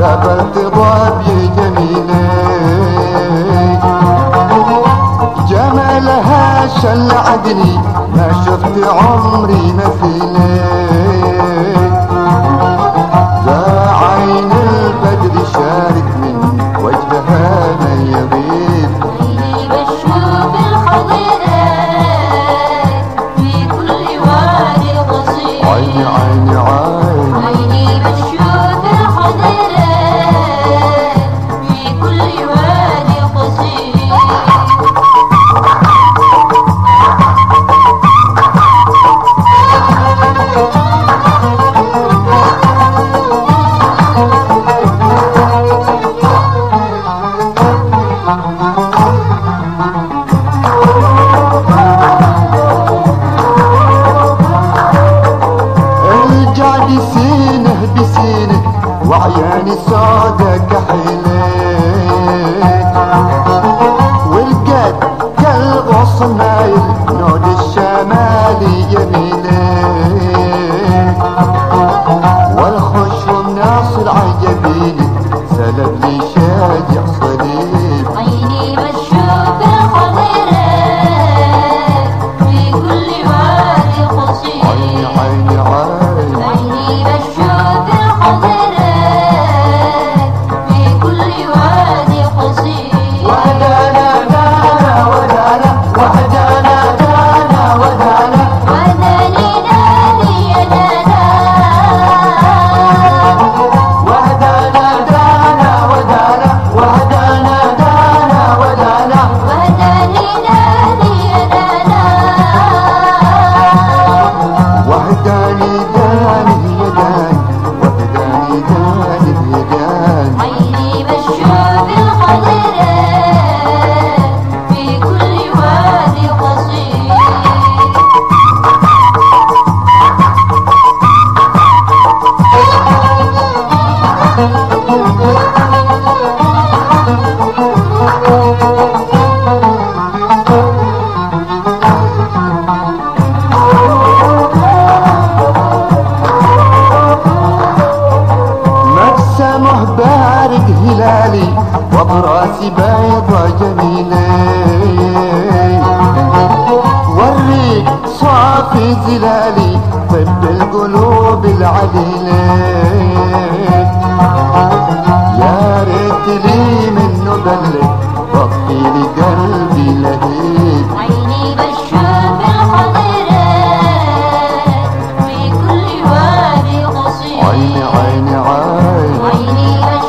قابلت ضبي جميلك جمالها شل عقلي ما شفت عمري مثيلك ذا عين البدر شارك من وجهها ما يغيب بشوف الخضرات be sure. وبراسي بيضة جميلة وريك صافي زلالي طب القلوب العليلة يا ريت لي منه بلغ طفي لي قلبي لهيب عيني بشوف الخضرات في كل وادي قصير عيني عيني عيني عيني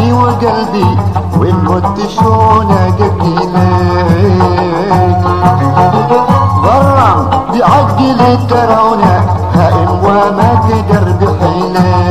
فؤادي وقلبي وإن مت شونا قتيلك غرام بعقلي ترونا هائم وما قدر بحيلك.